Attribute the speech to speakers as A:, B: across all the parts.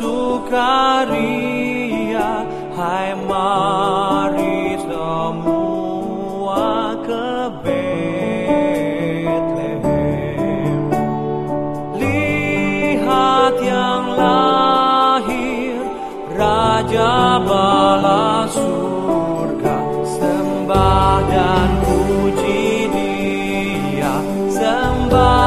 A: sukaria Hai mari semua ke Bethlehem Lihat yang lahir Raja Bala surga Sembah dan puji dia Sembah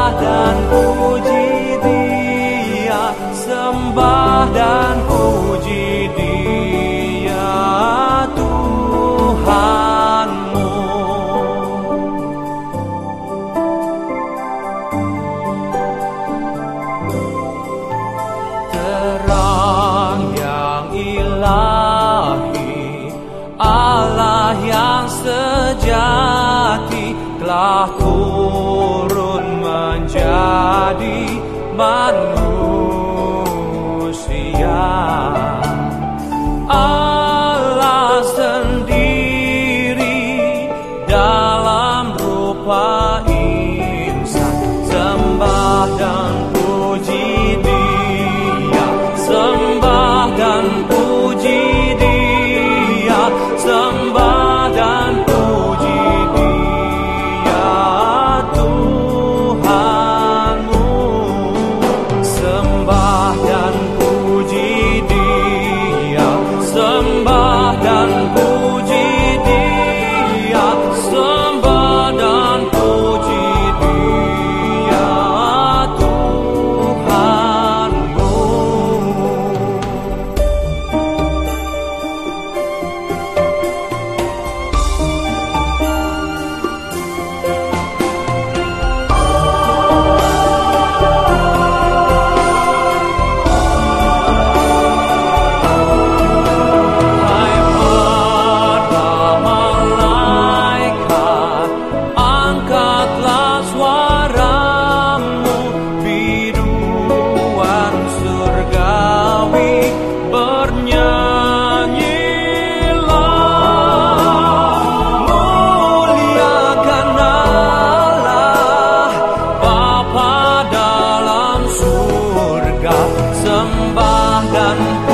A: Yang sejati telah turun menjadi manusia. tambah dan